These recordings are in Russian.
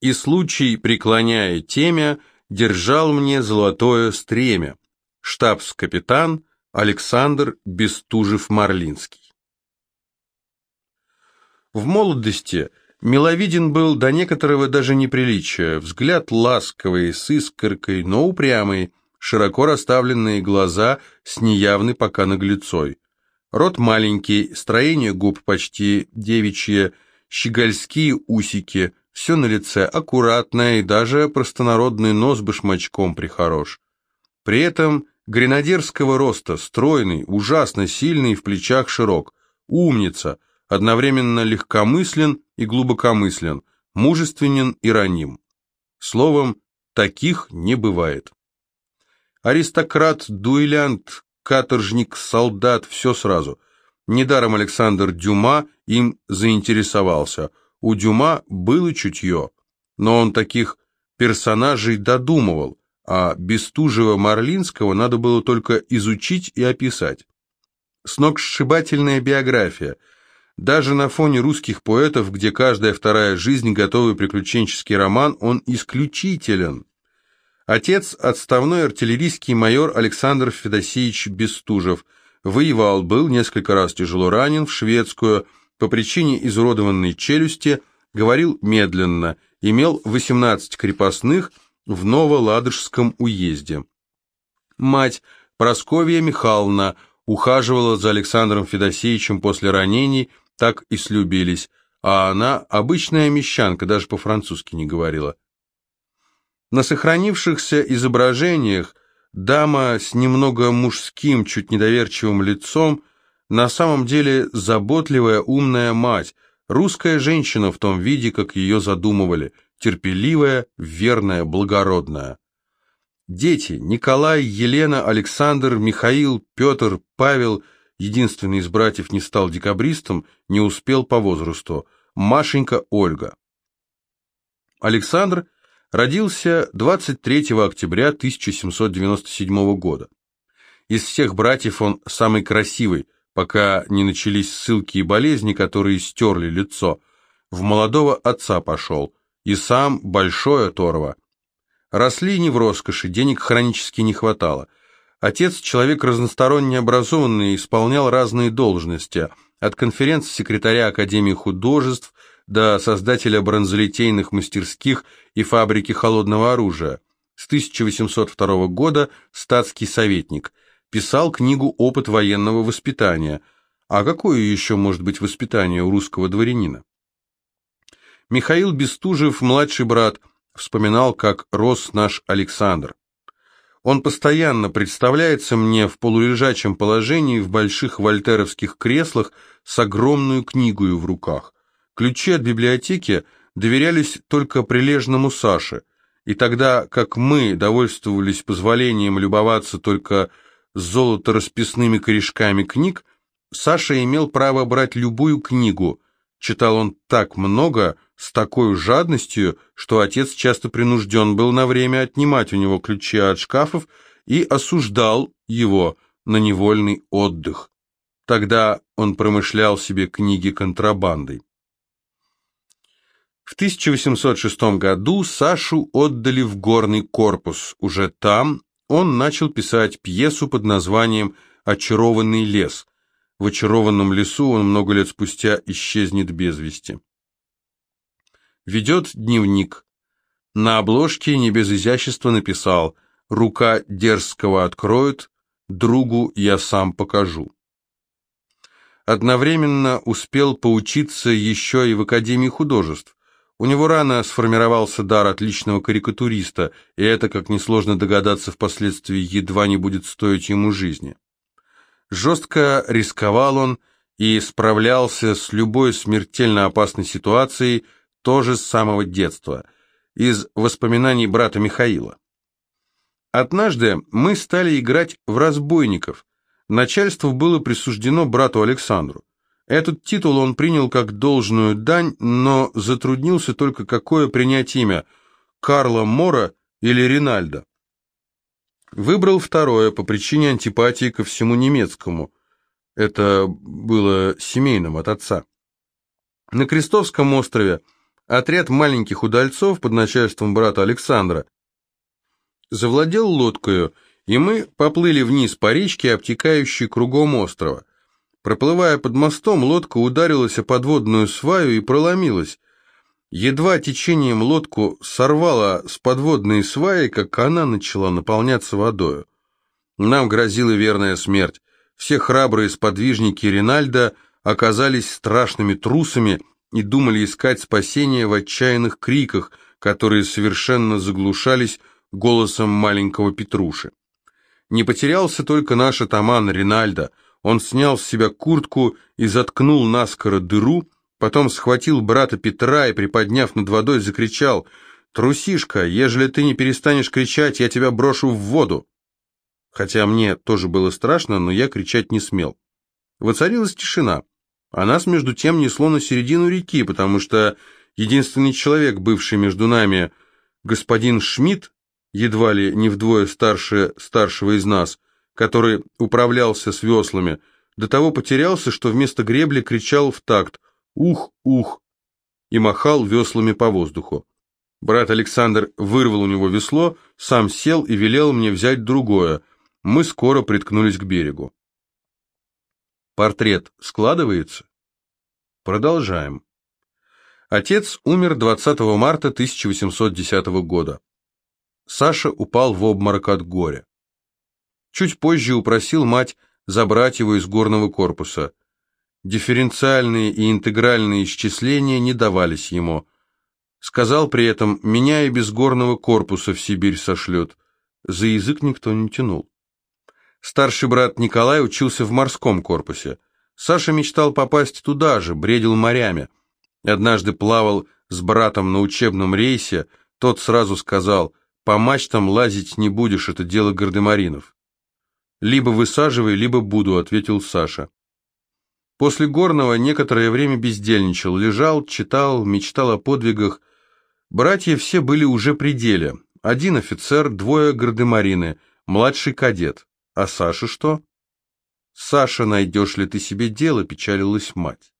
и случай, преклоняя темя, держал мне золотое стремя. Штабс-капитан Александр Бестужев-Марлинский. В молодости миловиден был до некоторого даже неприличия, взгляд ласковый, с искоркой, но упрямый, широко расставленные глаза с неявной пока наглецой. Рот маленький, строение губ почти девичье, щегольские усики, все на лице аккуратное и даже простонародный нос башмачком прихорош. При этом гренадерского роста, стройный, ужасно сильный, в плечах широк, умница, одновременно легкомыслен и глубокомыслен, мужественен и раним. Словом, таких не бывает. Аристократ, дуэлянт, каторжник, солдат, все сразу. Недаром Александр Дюма им заинтересовался. У Дюма было чутье, но он таких персонажей додумывал, а Бестужева-Марлинского надо было только изучить и описать. Сногсшибательная биография – даже на фоне русских поэтов, где каждая вторая жизнь готовый приключенческий роман, он исключителен. Отец – отставной артиллерийский майор Александр Федосеевич Бестужев. Воевал, был несколько раз тяжело ранен в шведскую, по причине изуродованной челюсти, говорил медленно, имел 18 крепостных в Новоладожском уезде. Мать Просковья Михайловна ухаживала за Александром Федосеевичем после ранений – так и слюбились, а она обычная мещанка, даже по-французски не говорила. На сохранившихся изображениях дама с немного мужским, чуть недоверчивым лицом, на самом деле заботливая, умная мать, русская женщина в том виде, как ее задумывали, терпеливая, верная, благородная. Дети Николай, Елена, Александр, Михаил, Петр, Павел – единственный из братьев не стал декабристом, не успел по возрасту, Машенька Ольга. Александр родился 23 октября 1797 года. Из всех братьев он самый красивый, пока не начались ссылки и болезни, которые стерли лицо. В молодого отца пошел, и сам большой оторва. Росли не в роскоши, денег хронически не хватало. Отец, человек разносторонне образованный, исполнял разные должности, от конференц-секретаря Академии художеств до создателя бронзолитейных мастерских и фабрики холодного оружия. С 1802 года статский советник. Писал книгу «Опыт военного воспитания». А какое еще может быть воспитание у русского дворянина? Михаил Бестужев, младший брат, вспоминал, как рос наш Александр. Он постоянно представляется мне в полулежачем положении в больших вольтеровских креслах с огромную книгою в руках. Ключи от библиотеки доверялись только прилежному Саше, и тогда как мы довольствовались позволением любоваться только золото-расписными корешками книг, Саша имел право брать любую книгу. Читал он так много, с такой жадностью, что отец часто принужден был на время отнимать у него ключи от шкафов и осуждал его на невольный отдых. Тогда он промышлял себе книги контрабандой. В 1806 году Сашу отдали в горный корпус. Уже там он начал писать пьесу под названием «Очарованный лес». В очарованном лесу он много лет спустя исчезнет без вести ведет дневник. На обложке не без изящества написал «Рука дерзкого откроет, другу я сам покажу». Одновременно успел поучиться еще и в Академии художеств. У него рано сформировался дар отличного карикатуриста, и это, как несложно догадаться, впоследствии едва не будет стоить ему жизни. Жестко рисковал он и справлялся с любой смертельно опасной ситуацией, тоже с самого детства, из воспоминаний брата Михаила. Однажды мы стали играть в разбойников. Начальство было присуждено брату Александру. Этот титул он принял как должную дань, но затруднился только какое принять имя – Карла Мора или Ринальдо. Выбрал второе по причине антипатии ко всему немецкому. Это было семейным от отца. На Крестовском острове отряд маленьких удальцов под начальством брата Александра завладел лодкою, и мы поплыли вниз по речке, обтекающей кругом острова. Проплывая под мостом, лодка ударилась о подводную сваю и проломилась. Едва течением лодку сорвало с подводной сваи, как она начала наполняться водою. Нам грозила верная смерть. Все храбрые сподвижники Ринальда оказались страшными трусами и думали искать спасения в отчаянных криках, которые совершенно заглушались голосом маленького Петруши. Не потерялся только наш атаман Ринальдо. Он снял с себя куртку и заткнул наскоро дыру, потом схватил брата Петра и, приподняв над водой, закричал «Трусишка, ежели ты не перестанешь кричать, я тебя брошу в воду!» Хотя мне тоже было страшно, но я кричать не смел. Воцарилась тишина, а нас между тем несло на середину реки, потому что единственный человек, бывший между нами, господин Шмидт, едва ли не вдвое старше старшего из нас, который управлялся с веслами, до того потерялся, что вместо гребли кричал в такт «Ух, ух!» и махал веслами по воздуху. Брат Александр вырвал у него весло, сам сел и велел мне взять другое. Мы скоро приткнулись к берегу. Портрет складывается? Продолжаем. Отец умер 20 марта 1810 года. Саша упал в обморок от горя. Чуть позже упросил мать забрать его из горного корпуса. Дифференциальные и интегральные исчисления не давались ему. Сказал при этом, меня и без горного корпуса в Сибирь сошлет. За язык никто не тянул. Старший брат Николай учился в морском корпусе. Саша мечтал попасть туда же, бредил морями. Однажды плавал с братом на учебном рейсе, тот сразу сказал – по мачтам лазить не будешь, это дело гардемаринов. Либо высаживай, либо буду, ответил Саша. После горного некоторое время бездельничал, лежал, читал, мечтал о подвигах. Братья все были уже при деле. Один офицер, двое гардемарины, младший кадет. А Саша что? Саша, найдешь ли ты себе дело, печалилась мать.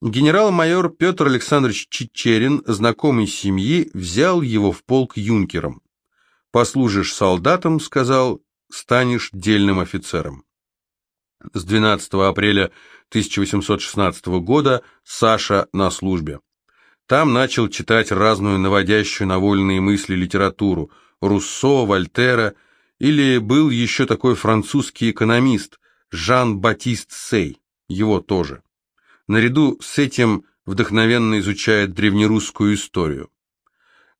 Генерал-майор Петр Александрович Чичерин, знакомый семьи, взял его в полк юнкером. «Послужишь солдатом, — сказал, — станешь дельным офицером». С 12 апреля 1816 года Саша на службе. Там начал читать разную наводящую на вольные мысли литературу Руссо, Вольтера, или был еще такой французский экономист Жан-Батист Сей, его тоже. Наряду с этим вдохновенно изучает древнерусскую историю.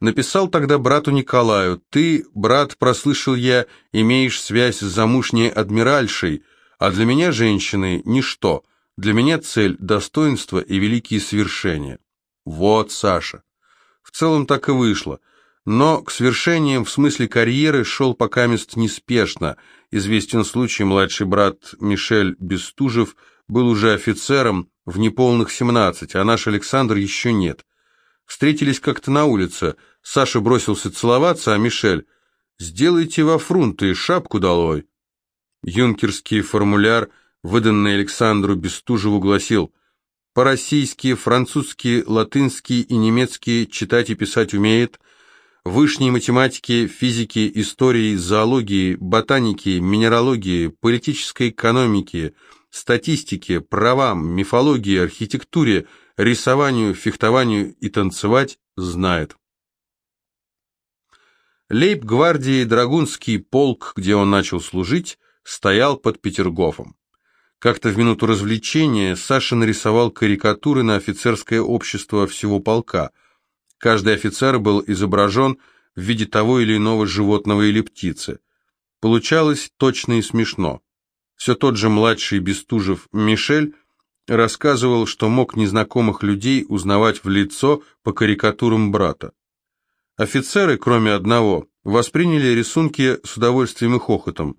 Написал тогда брату Николаю, «Ты, брат, прослышал я, имеешь связь с замужней адмиральшей, а для меня женщины – ничто, для меня цель – достоинство и великие свершения». Вот, Саша. В целом так и вышло. Но к свершениям в смысле карьеры шел покамест неспешно. Известен случай, младший брат Мишель Бестужев был уже офицером, в неполных семнадцать, а наш Александр еще нет. Встретились как-то на улице. Саша бросился целоваться, а Мишель «Сделайте во фрунты шапку долой». Юнкерский формуляр, выданный Александру Бестужеву, гласил «По-российски, французски, латынски и немецки читать и писать умеет, высшей математики, физики, истории, зоологии, ботаники, минералогии, политической экономики – статистике, правам, мифологии, архитектуре, рисованию, фехтованию и танцевать знает. Лейб-гвардии Драгунский полк, где он начал служить, стоял под Петергофом. Как-то в минуту развлечения Саша нарисовал карикатуры на офицерское общество всего полка. Каждый офицер был изображен в виде того или иного животного или птицы. Получалось точно и смешно. Все тот же младший Бестужев Мишель рассказывал, что мог незнакомых людей узнавать в лицо по карикатурам брата. Офицеры, кроме одного, восприняли рисунки с удовольствием и хохотом.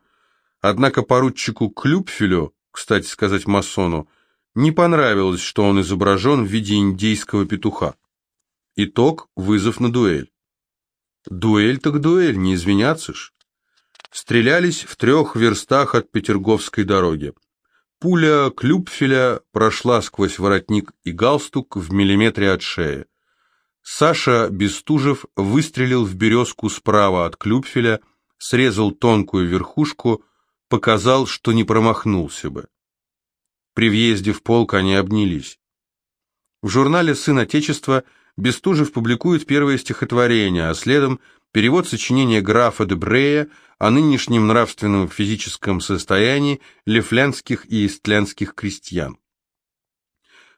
Однако поручику Клюпфелю, кстати сказать масону, не понравилось, что он изображен в виде индейского петуха. Итог – вызов на дуэль. Дуэль так дуэль, не извиняться ж. Стрелялись в трех верстах от Петерговской дороги. Пуля Клюпфеля прошла сквозь воротник и галстук в миллиметре от шеи. Саша Бестужев выстрелил в березку справа от Клюпфеля, срезал тонкую верхушку, показал, что не промахнулся бы. При въезде в полк они обнялись. В журнале «Сын Отечества» Бестужев публикует первое стихотворение, а следом перевод сочинения графа де Брея о нынешнем нравственном физическом состоянии лефлянских и истлянских крестьян.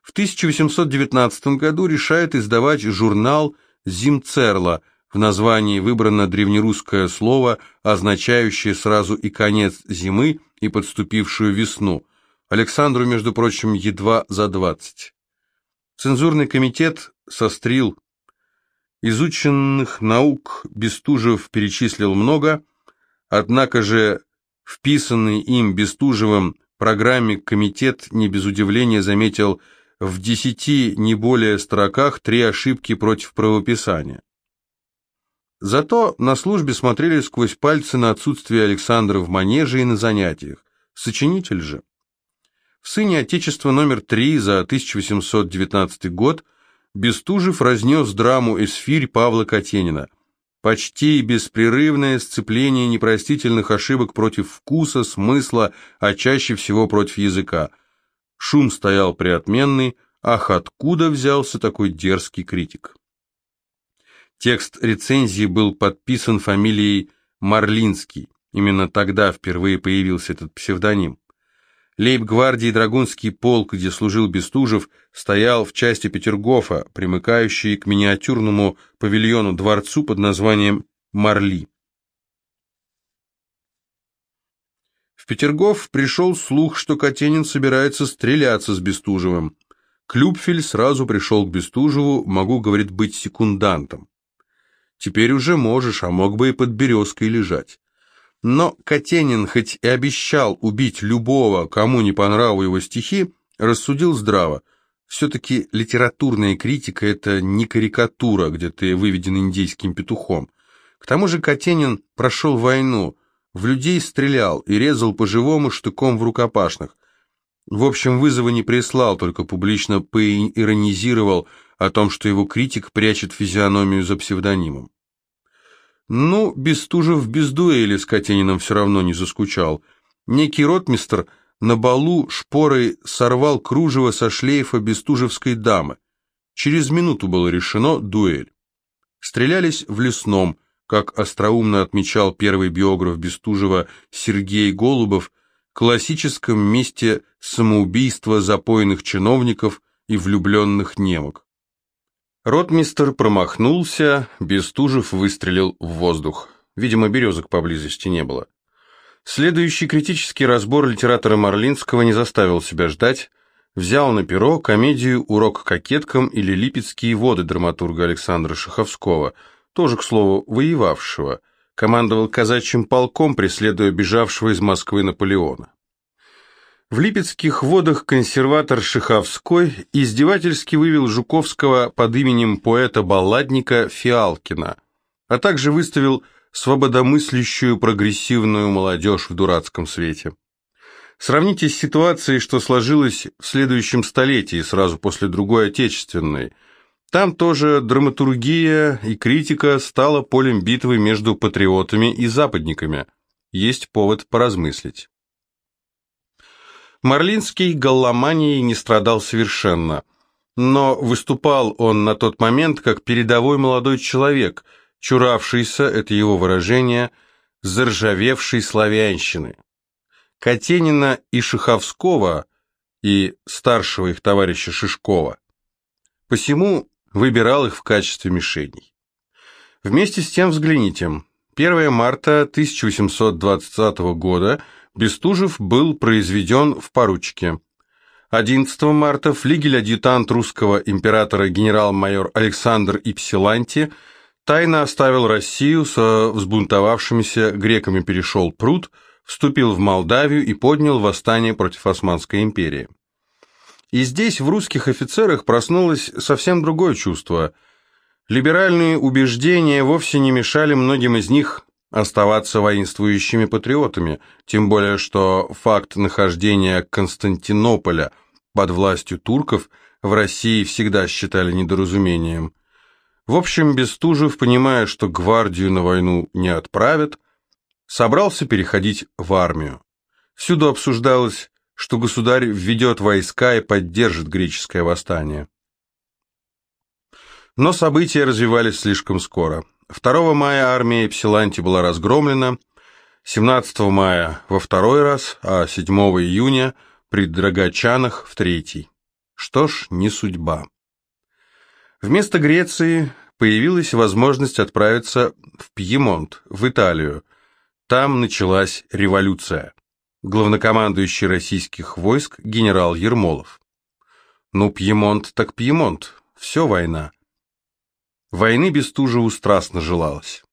В 1819 году решает издавать журнал «Зимцерла», в названии выбрано древнерусское слово, означающее сразу и конец зимы, и подступившую весну. Александру, между прочим, едва за двадцать. Цензурный комитет сострил. Изученных наук Бестужев перечислил много, однако же вписанный им Бестужевым программе комитет не без удивления заметил в десяти не более строках три ошибки против правописания. Зато на службе смотрели сквозь пальцы на отсутствие Александра в манеже и на занятиях. Сочинитель же. В «Сыне Отечества» номер 3 за 1819 год Бестужев разнес драму «Эсфирь» Павла Катенина. Почти беспрерывное сцепление непростительных ошибок против вкуса, смысла, а чаще всего против языка. Шум стоял приотменный, ах, откуда взялся такой дерзкий критик? Текст рецензии был подписан фамилией Марлинский. Именно тогда впервые появился этот псевдоним. Лейб-гвардии Драгунский полк, где служил Бестужев, стоял в части Петергофа, примыкающей к миниатюрному павильону-дворцу под названием «Марли». В Петергоф пришел слух, что Катенин собирается стреляться с Бестужевым. Клюпфель сразу пришел к Бестужеву, могу, говорит, быть секундантом. Теперь уже можешь, а мог бы и под березкой лежать. Но Катенин, хоть и обещал убить любого, кому не понравились его стихи, рассудил здраво. Все-таки литературная критика – это не карикатура, где ты выведен индейским петухом. К тому же Катенин прошел войну, в людей стрелял и резал по-живому штыком в рукопашных. В общем, вызова не прислал, только публично поиронизировал о том, что его критик прячет физиономию за псевдонимом. Ну, Бестужев без дуэли с Катениным все равно не заскучал. Некий ротмистр на балу шпорой сорвал кружево со шлейфа бестужевской дамы. Через минуту было решено дуэль. Стрелялись в лесном, как остроумно отмечал первый биограф Бестужева Сергей Голубов, классическом месте самоубийства запойных чиновников и влюбленных немок. Ротмистер промахнулся, Бестужев выстрелил в воздух. Видимо, березок поблизости не было. Следующий критический разбор литератора Марлинского не заставил себя ждать. Взял на перо комедию «Урок кокеткам» или «Липецкие воды» драматурга Александра Шаховского, тоже, к слову, воевавшего. Командовал казачьим полком, преследуя бежавшего из Москвы Наполеона. В Липецких водах консерватор Шиховской издевательски вывел Жуковского под именем поэта-балладника Фиалкина, а также выставил свободомыслящую прогрессивную молодежь в дурацком свете. Сравните с ситуацией, что сложилось в следующем столетии, сразу после другой отечественной. Там тоже драматургия и критика стала полем битвы между патриотами и западниками. Есть повод поразмыслить. Марлинский галломанией не страдал совершенно, но выступал он на тот момент как передовой молодой человек, чуравшийся, это его выражение, заржавевшей славянщины. Катенина и Шиховского, и старшего их товарища Шишкова. Посему выбирал их в качестве мишеней. Вместе с тем взгляните. 1 марта 1820 года – Бестужев был произведен в поручике. 11 марта флигель-адъютант русского императора генерал-майор Александр Ипсиланти тайно оставил Россию со взбунтовавшимися греками перешел пруд, вступил в Молдавию и поднял восстание против Османской империи. И здесь в русских офицерах проснулось совсем другое чувство. Либеральные убеждения вовсе не мешали многим из них оставаться воинствующими патриотами, тем более что факт нахождения Константинополя под властью турков в России всегда считали недоразумением. В общем, Бестужев, понимая, что гвардию на войну не отправят, собрался переходить в армию. Всюду обсуждалось, что государь введет войска и поддержит греческое восстание. Но события развивались слишком скоро. 2 мая армия Эпсиланти была разгромлена, 17 мая во второй раз, а 7 июня при Драгочанах в третий. Что ж, не судьба. Вместо Греции появилась возможность отправиться в Пьемонт, в Италию. Там началась революция. Главнокомандующий российских войск генерал Ермолов. Ну, Пьемонт так Пьемонт, все война. Войны Бестужеву страстно желалось.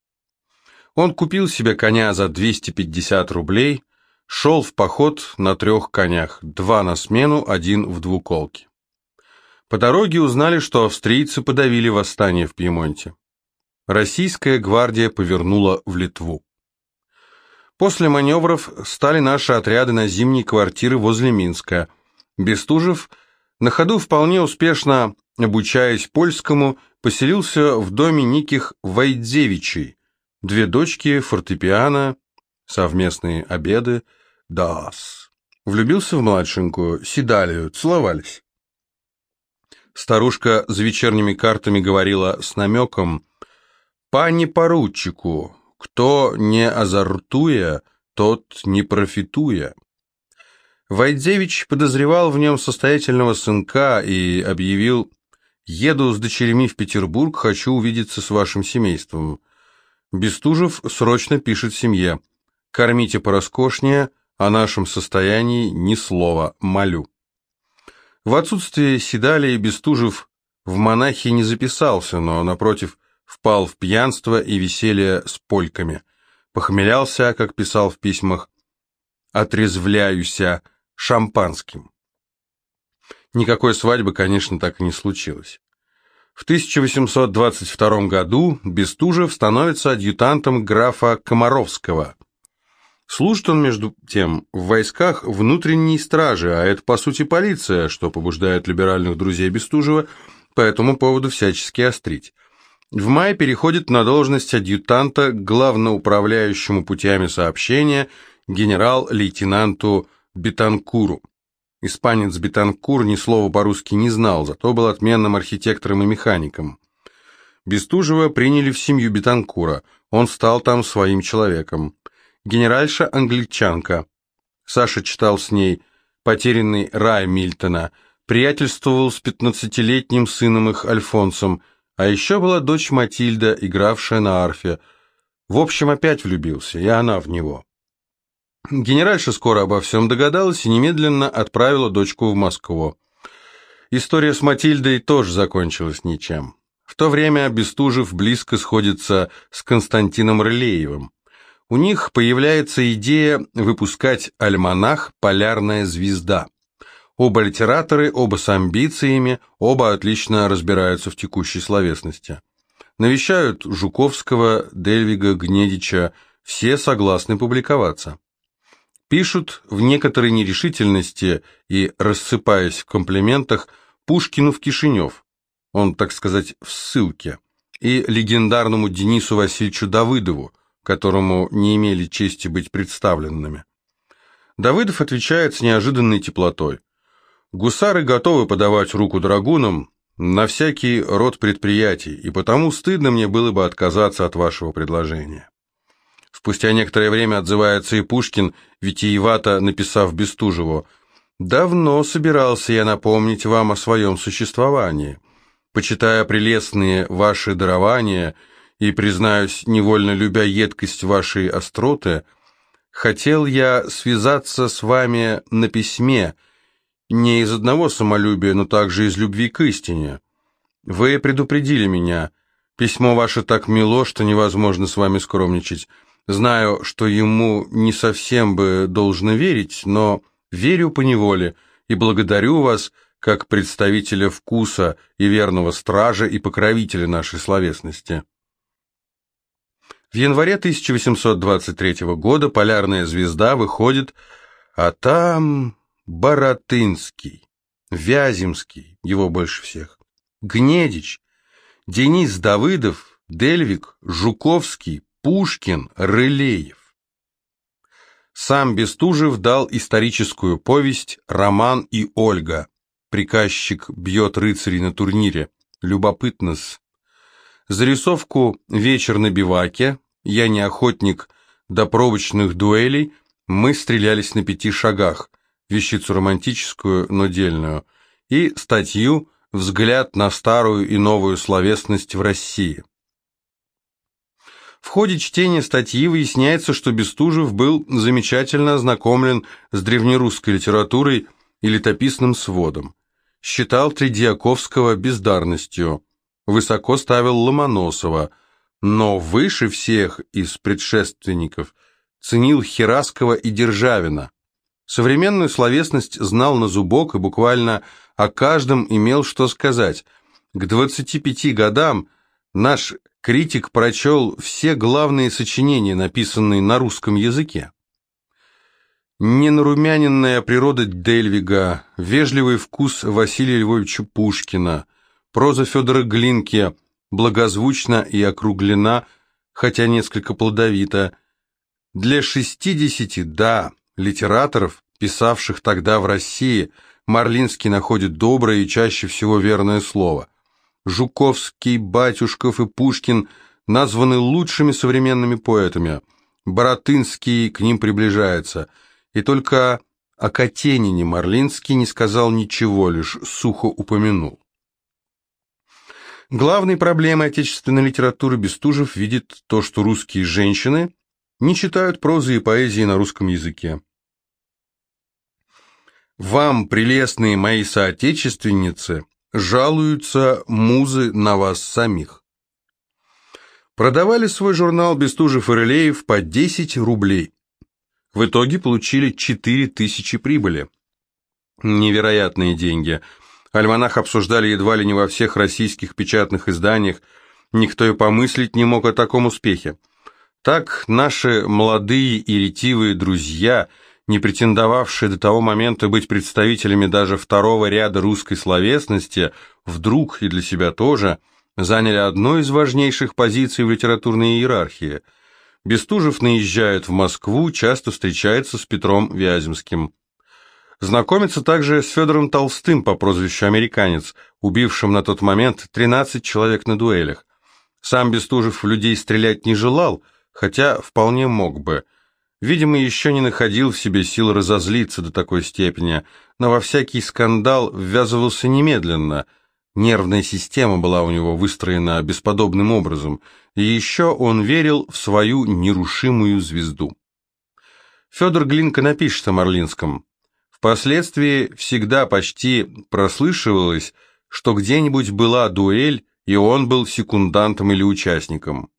Он купил себе коня за 250 рублей, шел в поход на трех конях, два на смену, один в двуколке. По дороге узнали, что австрийцы подавили восстание в Пьемонте. Российская гвардия повернула в Литву. После маневров стали наши отряды на зимние квартиры возле Минска. Бестужев, на ходу вполне успешно обучаясь польскому, поселился в доме неких Вайдзевичей, две дочки, фортепиано, совместные обеды, дас. Влюбился в младшенькую, Седалию, целовались. Старушка за вечерними картами говорила с намеком «Пани поручику, кто не азартуя, тот не профитуя». Вайдзевич подозревал в нем состоятельного сынка и объявил Еду с дочерями в Петербург, хочу увидеться с вашим семейством. Бестужев срочно пишет семье. Кормите пороскошнее, о нашем состоянии ни слова, молю. В отсутствие Седалии Бестужев в монахи не записался, но, напротив, впал в пьянство и веселье с польками. Похмелялся, как писал в письмах, отрезвляюся шампанским. Никакой свадьбы, конечно, так и не случилось. В 1822 году Бестужев становится адъютантом графа Комаровского. Служит он, между тем, в войсках внутренней стражи, а это, по сути, полиция, что побуждает либеральных друзей Бестужева по этому поводу всячески острить. В мае переходит на должность адъютанта главноуправляющему путями сообщения генерал-лейтенанту Бетанкуру. Испанец Бетанкур ни слова по-русски не знал, зато был отменным архитектором и механиком. Бестужева приняли в семью Бетанкура, он стал там своим человеком. Генеральша англичанка. Саша читал с ней «Потерянный рай» Мильтона, приятельствовал с пятнадцатилетним сыном их Альфонсом, а еще была дочь Матильда, игравшая на арфе. В общем, опять влюбился, и она в него. Генеральша скоро обо всем догадалась и немедленно отправила дочку в Москву. История с Матильдой тоже закончилась ничем. В то время Бестужев близко сходится с Константином Рылеевым. У них появляется идея выпускать альманах «Полярная звезда». Оба литераторы, оба с амбициями, оба отлично разбираются в текущей словесности. Навещают Жуковского, Дельвига, Гнедича, все согласны публиковаться. Пишут в некоторой нерешительности и, рассыпаясь в комплиментах, Пушкину в Кишинев, он, так сказать, в ссылке, и легендарному Денису Васильевичу Давыдову, которому не имели чести быть представленными. Давыдов отвечает с неожиданной теплотой. «Гусары готовы подавать руку драгунам на всякий род предприятий, и потому стыдно мне было бы отказаться от вашего предложения». Спустя некоторое время отзывается и Пушкин, витиевато написав Бестужеву, «Давно собирался я напомнить вам о своем существовании. Почитая прелестные ваши дарования и, признаюсь, невольно любя едкость вашей остроты, хотел я связаться с вами на письме, не из одного самолюбия, но также из любви к истине. Вы предупредили меня. Письмо ваше так мило, что невозможно с вами скромничать». Знаю, что ему не совсем бы должно верить, но верю по неволе и благодарю вас как представителя вкуса и верного стража и покровителя нашей словесности. В январе 1823 года «Полярная звезда» выходит, а там Баратынский, Вяземский, его больше всех, Гнедич, Денис Давыдов, Дельвик, Жуковский, Пушкин, Рылеев. Сам Бестужев дал историческую повесть «Роман и Ольга». Приказчик бьет рыцарей на турнире. Любопытно-с. Зарисовку «Вечер на биваке», «Я не охотник», до пробочных дуэлей мы стрелялись на пяти шагах, вещицу романтическую, но дельную, и статью «Взгляд на старую и новую словесность в России». В ходе чтения статьи выясняется, что Бестужев был замечательно ознакомлен с древнерусской литературой и летописным сводом. Считал Тредиаковского бездарностью, высоко ставил Ломоносова, но выше всех из предшественников ценил Хераскова и Державина. Современную словесность знал на зубок и буквально о каждом имел что сказать. К 25 годам наш критик прочел все главные сочинения, написанные на русском языке. Ненарумяненная природа Дельвига, вежливый вкус Василия Львовича Пушкина, проза Федора Глинки благозвучна и округлена, хотя несколько плодовита. Для 60, да, литераторов, писавших тогда в России, Марлинский находит доброе и чаще всего верное слово – Жуковский, Батюшков и Пушкин названы лучшими современными поэтами. Боротынский к ним приближается. И только о Катенине Марлинский не сказал ничего, лишь сухо упомянул. Главной проблемой отечественной литературы Бестужев видит то, что русские женщины не читают прозы и поэзии на русском языке. Вам, прелестные мои соотечественницы, Жалуются музы на вас самих. Продавали свой журнал Бестужев и Рылеев по 10 рублей. В итоге получили 4000 прибыли. Невероятные деньги. Альманах обсуждали едва ли не во всех российских печатных изданиях. Никто и помыслить не мог о таком успехе. Так наши молодые и ретивые друзья – не претендовавшие до того момента быть представителями даже второго ряда русской словесности, вдруг и для себя тоже заняли одну из важнейших позиций в литературной иерархии. Бестужев наезжает в Москву, часто встречается с Петром Вяземским. Знакомится также с Федором Толстым по прозвищу «Американец», убившим на тот момент 13 человек на дуэлях. Сам Бестужев людей стрелять не желал, хотя вполне мог бы – Видимо, еще не находил в себе сил разозлиться до такой степени, но во всякий скандал ввязывался немедленно. Нервная система была у него выстроена бесподобным образом, и еще он верил в свою нерушимую звезду. Федор Глинка напишет о Марлинском. Впоследствии всегда почти прослышивалось, что где-нибудь была дуэль, и он был секундантом или участником.